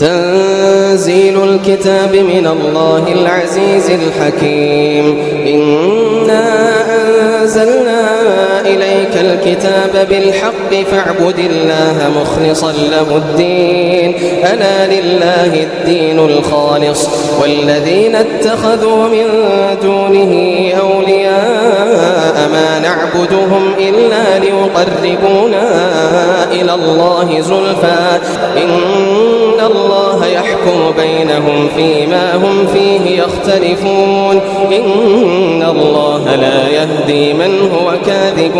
تنزيل الكتاب من الله العزيز الحكيم. إنا أنزلنا إليك الكتاب بالحق فاعبد الله مخلصا له الدين. ألا لله الدين الخالص. والذين اتخذوا من دونه أولياء ما نعبدهم إلا ليقربونا إلى الله زلفى. إن الله يحكم بينهم فيما هم فيه يختلفون. إن الله لا يهدي من هو كاذب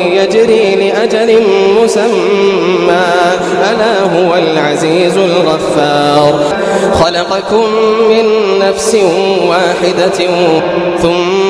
يجري لأجل مسمى. ألا هو العزيز الغفار. خلقكم من نفس واحدة ثم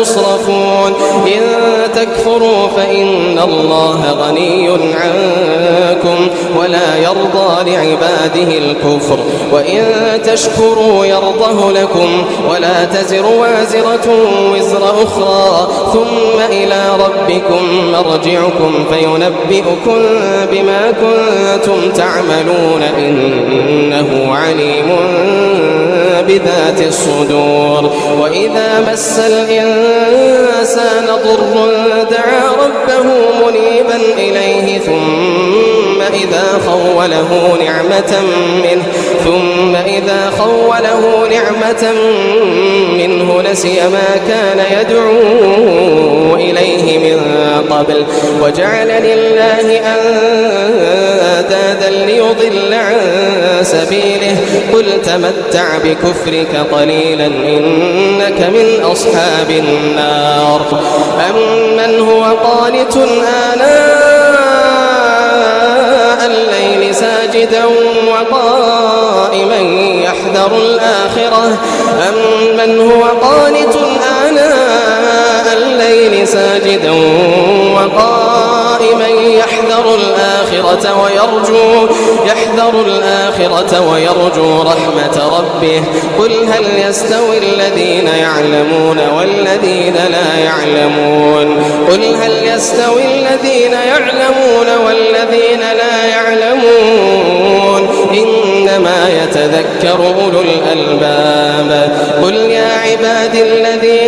تصرفون إن تكفروا فإن الله غني عنكم. ولا يرضى لعباده الكفر. وإن تشكروا يرضه لكم ولا تزر وازرة وزر أخرى. ثم إلى ربكم مرجعكم فينبئكم بما كنتم تعملون. إنه عليم بذات الصدور. وإذا مس الإنسان ضر دعا ربه منيبا إليه ثم إذا خوله نعمة منه ثم إذا خوله نعمة منه نسي ما كان يدعو إليه من قبل. وجعل لله أندادا ليضل عن سبيله. قل تمتع بكفرك قليلا إنك من أصحاب النار. أمن هو قانت آناء الليل ساجدا وقائما يحذر الآخرة. أمن هو قانت آناء الليل ساجدا وقائما يحذر الآخرة ويرجو يحذر الآخرة ويرجو رحمة ربه. قل هل يستوي الذين يعلمون والذين لا يعلمون؟ قل هل يستوي الذين يعلمون والذين لا يعلمون؟ إنما يتذكر أولو الألباب. قل يا عباد الذين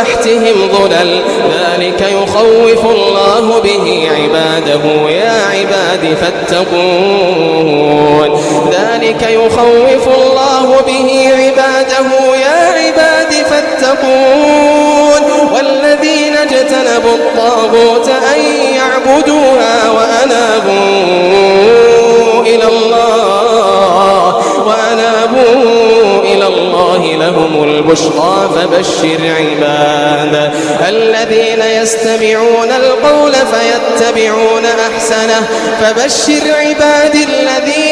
تحتهم ظلل. ذلك يخوف الله به عباده. يا عباد فاتقون. ذلك يخوف الله به عباده. يا عباد فاتقون. والذين اجتنبوا الطاغوت أن يعبدوها وأنابوا إلى الله. وأنابوا إلى الله لهم البشرى فبشر عباد الذين يستمعون القول فيتبعون أحسنه فبشر عباد الذين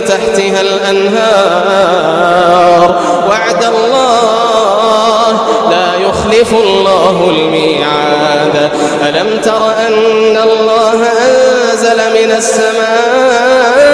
تحتها الأنهار. وعد الله لا يخلف الله الميعاد. ألم تر أن الله أنزل من السماء ماء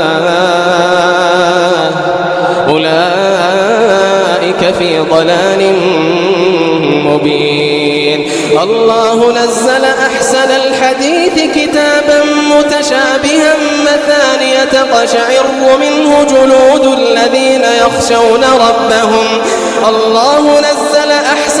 أولئك في ضلال مبين. الله نزل أحسن الحديث كتابا متشابها مثانية تقشعر منه جلود الذين يخشون ربهم. الله نزل أحسن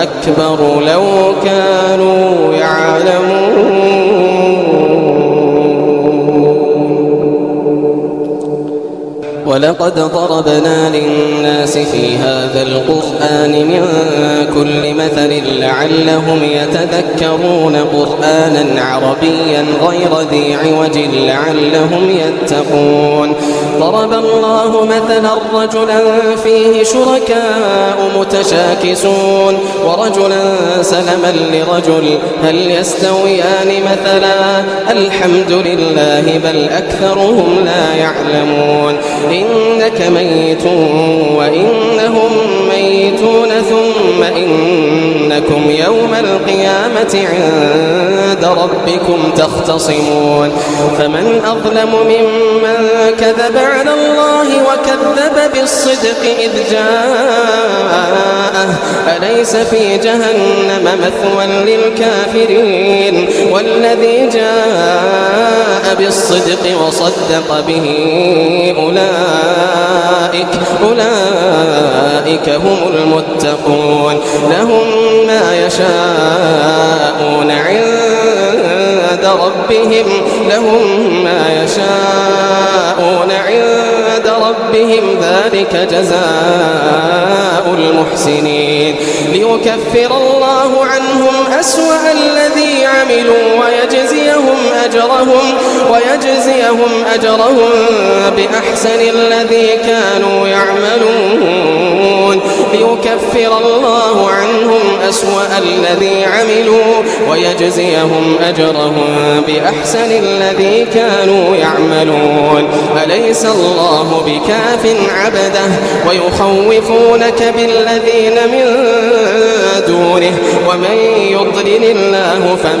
لو كانوا يعلمون. ولقد ضربنا للناس في هذا القرآن من كل مثل لعلهم يتذكرون قرآنا عربيا غير ذي عوج لعلهم يتقون. ضرب الله مثلا رجلا فيه شركاء متشاكسون ورجلا سلما لرجل هل يستويان مثلا؟ الحمد لله بل أكثرهم لا يعلمون. إنك ميت وإنهم ميتون ثم إنكم يوم القيامة عند ربكم تختصمون فمن أظلم ممن كذب على الله وكذب بالصدق إذ جاءه. أليس في جهنم مثوى للكافرين والذي جاء بالصدق وصدق به أولئك أولئك هم المتقون. لهم ما يشاءون عند ربهم. لهم ما يشاءون عند ربهم. ذلك جزاء المحسنين. ليكفر الله عنهم أسوأ الذي عملوا ويجزيهم أجرهم ويجزيهم أجرهم بأحسن الذي كانوا يعملون. ليكفر الله عنهم أسوأ الذي عملوا ويجزيهم أجرهم بأحسن الذي كانوا يعملون. أليس الله بكاف عبده؟ ويخوفونك بالذين من دونه. ومن يضلل الله فما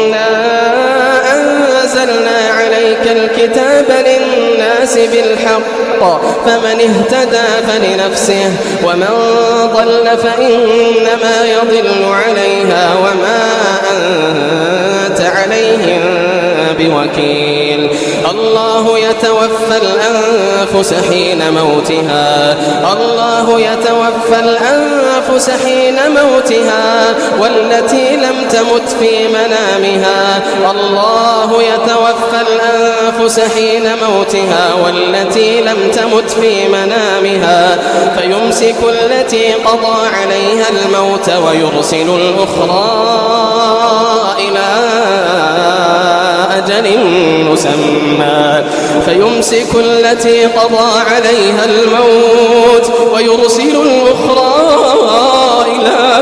الكتاب للناس بالحق فمن اهتدى فلنفسه ومن ضل فإنما يضل عليها وما أنت عليهم بوكيل. الله يتوفى الأنفس حين موتها. الله يتوفى الأنفس حين موتها. والتي لم تمت في منامها. الله يتوفى الأنفس حين موتها. والتي لم تمت في منامها. فيمسك التي قضى عليها الموت ويرسل الأخرى إلى أجل مسمى فيمسك التي قضى عليها الموت ويرسل الأخرى إلى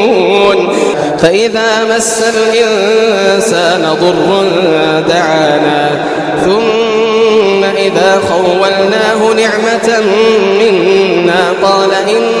فإذا مس الإنسان ضر دعانا ثم إذا خولناه نعمة منا قال إنما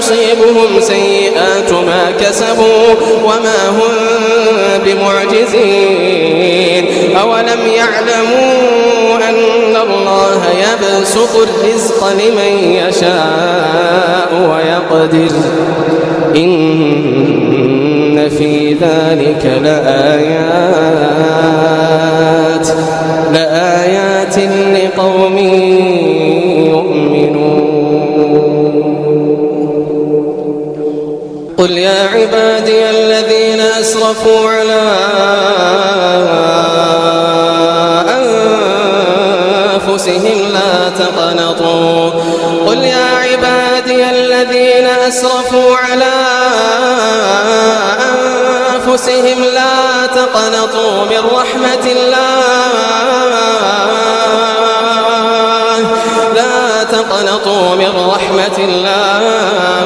سيصيبهم سيئات ما كسبوا وما هم بمعجزين. أولم يعلموا أن الله يبسط الرزق لمن يشاء ويقدر. إن في ذلك لآيات لآيات قل يا عبادي الذين أسرفوا على أنفسهم لا تقنطوا. قل يا عبادي الذين أسرفوا على أنفسهم لا تقنطوا من رحمة الله. لا تقنطوا من رحمة الله.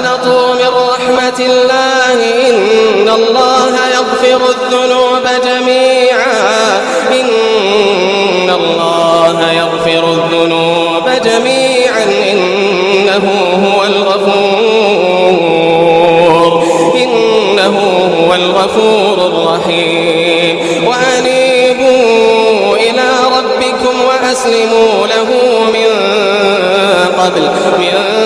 لا تقنطوا من رحمة الله إن الله يغفر الذنوب جميعا. إن الله يغفر الذنوب جميعا. إنه هو الغفور. إنه هو الغفور الرحيم. وأنيبوا إلى ربكم وأسلموا له من قبل من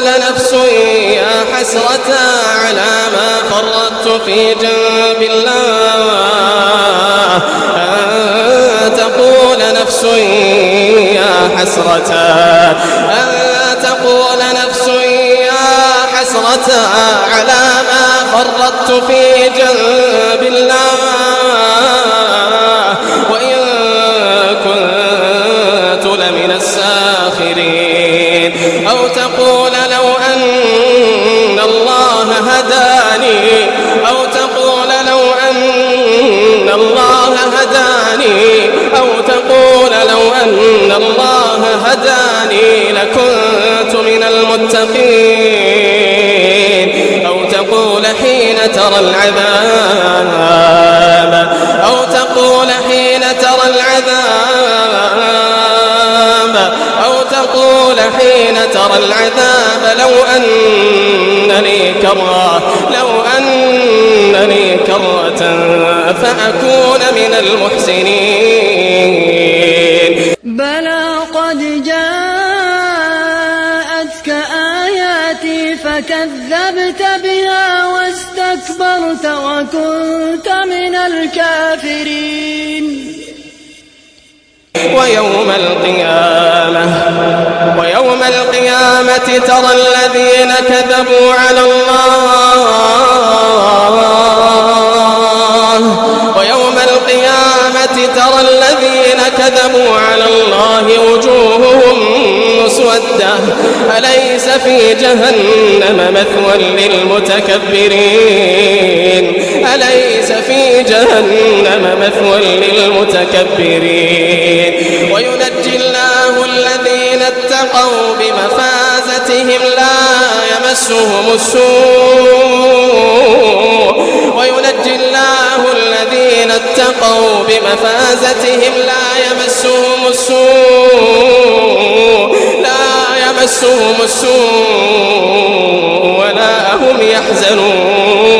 تقول نفس يا حسرة على ما فرطت في جنب الله. أن تقول نفس يا حسرة. أن تقول نفس يا حسرة على ما فرطت في جنب الله. ترى العذاب أو تقول حين ترى العذاب أو تقول حين ترى العذاب لو أن لي كرة لو أن لي كرة فأكون من المحسنين. بلى قد جاءتك آياتي فكذبت الكافرين. ويوم القيامة ويوم القيامة ترى الذين كذبوا على الله. ويوم القيامة ترى الذين كذبوا على الله وجوههم مسودة. أليس في جهنم مثوى للمتكبرين؟ في جهنم مثوى للمتكبرين. وينجي الله الذين اتقوا بمفازتهم لا يمسهم السوء. وينجي الله الذين اتقوا بمفازتهم لا يمسهم السوء. لا يمسهم السوء ولا هم يحزنون.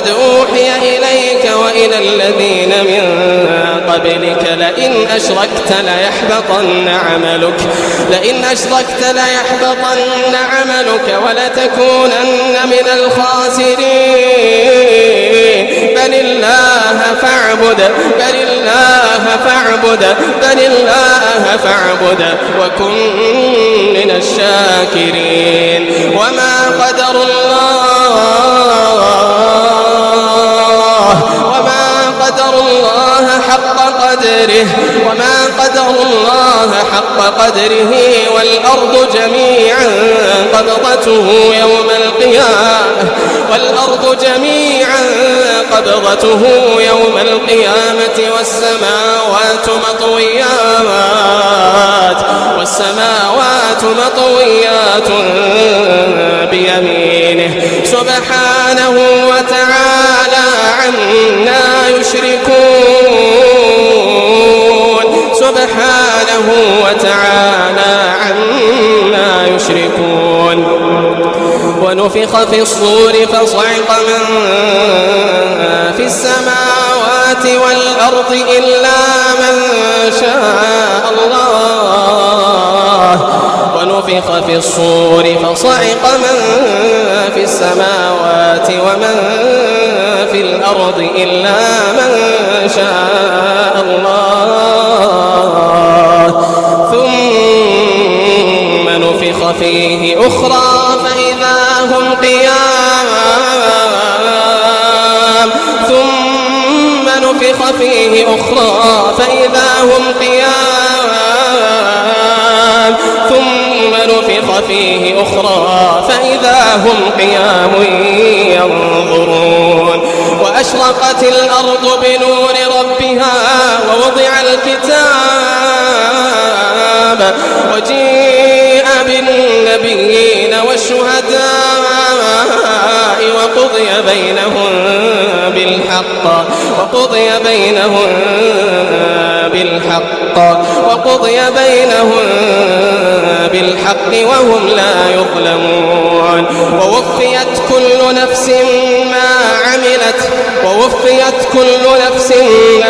ولقد أوحي إليك وإلى الذين من قبلك لئن أشركت ليحبطن عملك لئن أشركت ليحبطن عملك ولتكونن من الخاسرين. بل الله فاعبد بل الله فاعبد بل الله فاعبد وكن من الشاكرين. وما قدر الله الله حق قدره وما قدر الله حق قدره والأرض جميعا قبضته يوم القيامة والأرض جميعا قبضته يوم القيامة والسماوات مطويات والسماوات مطويات بيمينه سبحانه وتعالى عما يشركون سبحانه وتعالى عما يشركون. ونفخ في الصور فصعق من في السماوات والأرض إلا من شاء الله. ونفخ في الصور فصعق من في السماوات ومن في الأرض إلا من شاء الله. ثم نفخ فيه أخرى فإذا هم قيام. ثم نفخ فيه أخرى فإذا هم قيام. ثم نفخ فيه أخرى فإذا هم قيام ينظرون. وأشرقت الأرض بنور ربها ووضع الكتاب. بالنبيين والشهداء وقضي بينهم بالحق وقضي بينهم بالحق وقضي بينهم بالحق وهم لا يظلمون. ووفيت كل نفس ما عملت ووفيت كل نفس ما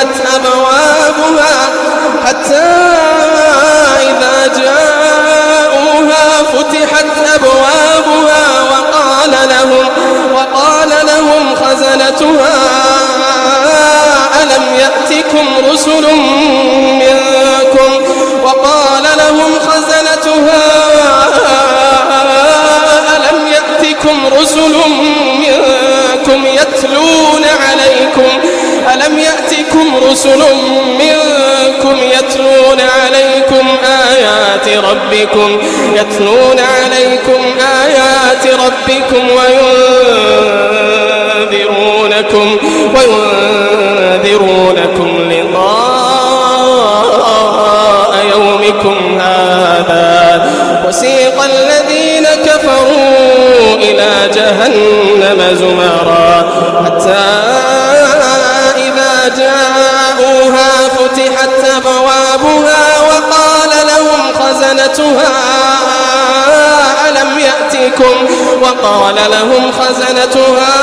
فتحت أبوابها حتى إذا جاءوها فتحت أبوابها وقال لهم وقال لهم خزنتها ألم يأتكم رسل منكم؟ وقال لهم خزنتها ألم يأتكم رسل رسل منكم يتلون عليكم آيات ربكم يتلون عليكم آيات ربكم وينذرونكم وينذرونكم لقاء يومكم هذا. وسيق الذين كفروا إلى جهنم زمرا. خزنتها ألم يأتكم وقال لهم خزنتها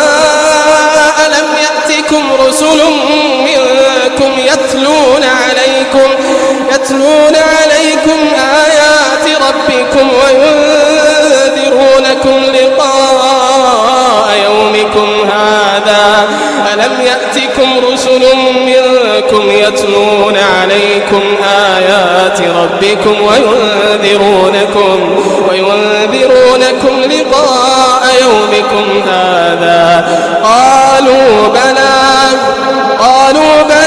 ألم يأتكم رسل منكم يتلون عليكم يتلون عليكم آيات ربكم وينذرونكم لقاء يومكم هذا ألم يأتكم رسل منكم يتلون عليكم آيات ربكم وينذرونكم وينذرونكم لقاء يومكم هذا. قالوا بلى قالوا بلى.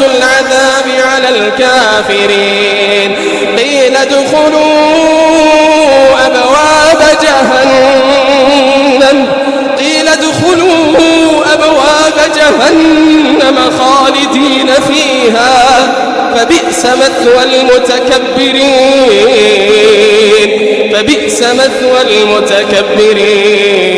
العذاب على الكافرين. قيل ادخلوا أبواب جهنم. قيل ادخلوا أبواب جهنم خالدين فيها. فبئس مثوى المتكبرين. فبئس مثوى المتكبرين.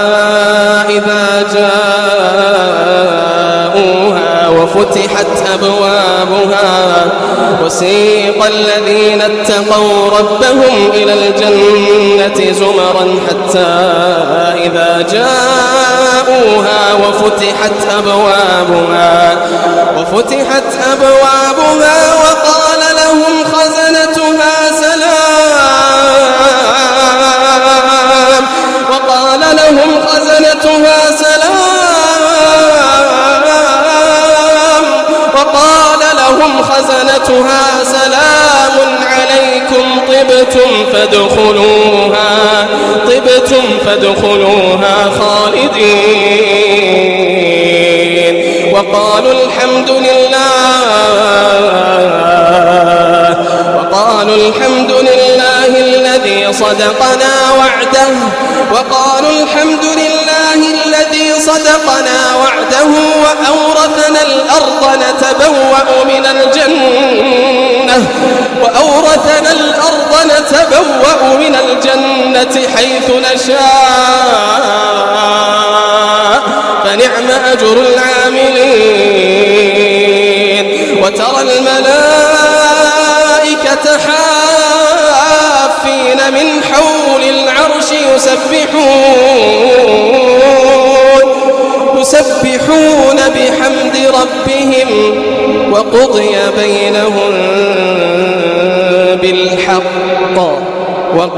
وفتحت أبوابها وسيق الذين اتقوا ربهم إلى الجنة زمرا حتى إذا جاءوها وفتحت أبوابها وفتحت أبوابها وقال لهم خزنتها سلام وقال لهم خزنتها لهم خزنتها سلام عليكم طبتم فادخلوها طبتم فادخلوها خالدين. وقالوا الحمد لله وقالوا الحمد لله الذي صدقنا وعده وقالوا الحمد لله الذي صدقنا وعده وأورثنا الأرض نتبوأ من الجنة وأورثنا الأرض نتبوأ من الجنة حيث نشاء فنعم أجر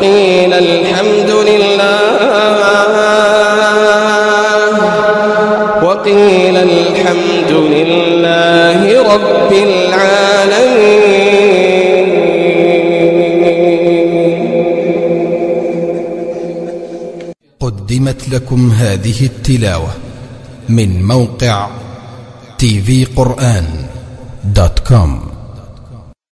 وقيل الحمد لله. وقيل الحمد لله رب العالمين. قدمت لكم هذه التلاوة من موقع tvقرآن دوت كوم